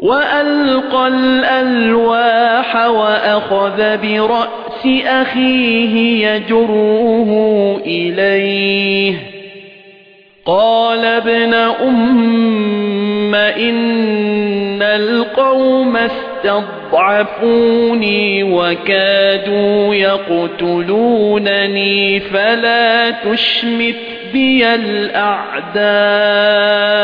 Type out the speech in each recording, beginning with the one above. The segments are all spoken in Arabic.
وَأَلْقَى الْأَلْوَاحَ وَأَخَذَ بِرَأْسِ أَخِيهِ يَجُرُّهُ إِلَيْهِ. قَالَ ابْنَ أُمَّ إِنَّ الْقَوْمَ اسْتَضْعَفُونِي وَكَادُوا يَقْتُلُونَنِي فَلَا تُشْمِتْ بِيَ الْأَعْدَاءَ.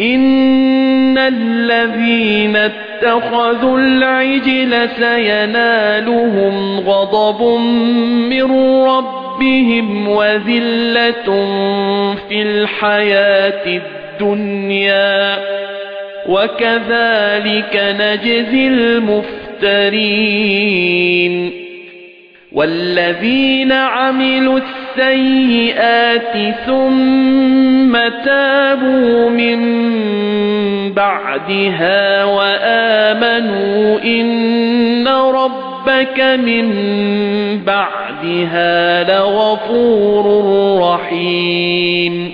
إِنَّ الَّذِينَ اتَّخَذُوا الْعِجْلَ سَيَنَالُهُمْ غَضَبٌ مِّن رَّبِّهِمْ وَذِلَّةٌ فِي الْحَيَاةِ الدُّنْيَا وَكَذَلِكَ نَجْزِي الْمُفْتَرِينَ وَالَّذِينَ عَمِلُوا السَّيِّئَاتِ ثُمَّ تَابُوا مِن بَعْدِهَا وَآمَنُوا إِنَّ رَبَّكَ مِن بَعْدِهَا لَغَفُورٌ رَّحِيمٌ.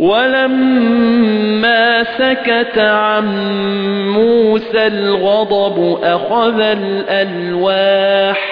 وَلَمَّا سَكَتَ عَن مُوسَى الْغَضَبُ أَخَذَ الْأَلْوَاحَ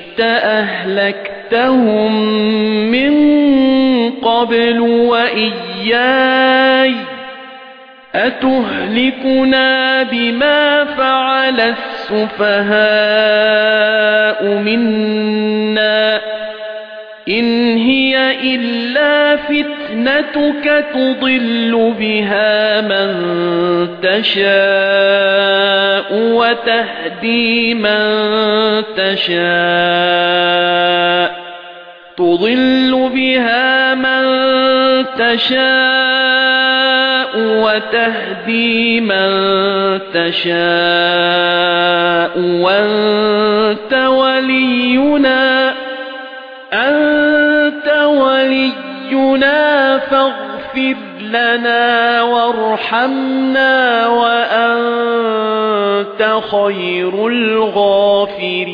أهلكتهم من قبل وإياي أتهلكنا بما فعل السفهاء منا إن هي إلا فتنتك تضل بها من تشاء وتهدي من تشاء. تضل بها من تشاء وتهدي من تشاء. وأنت ولينا أنت ولينا فاغفر لنا وارحمنا وأنت خير الغافرين.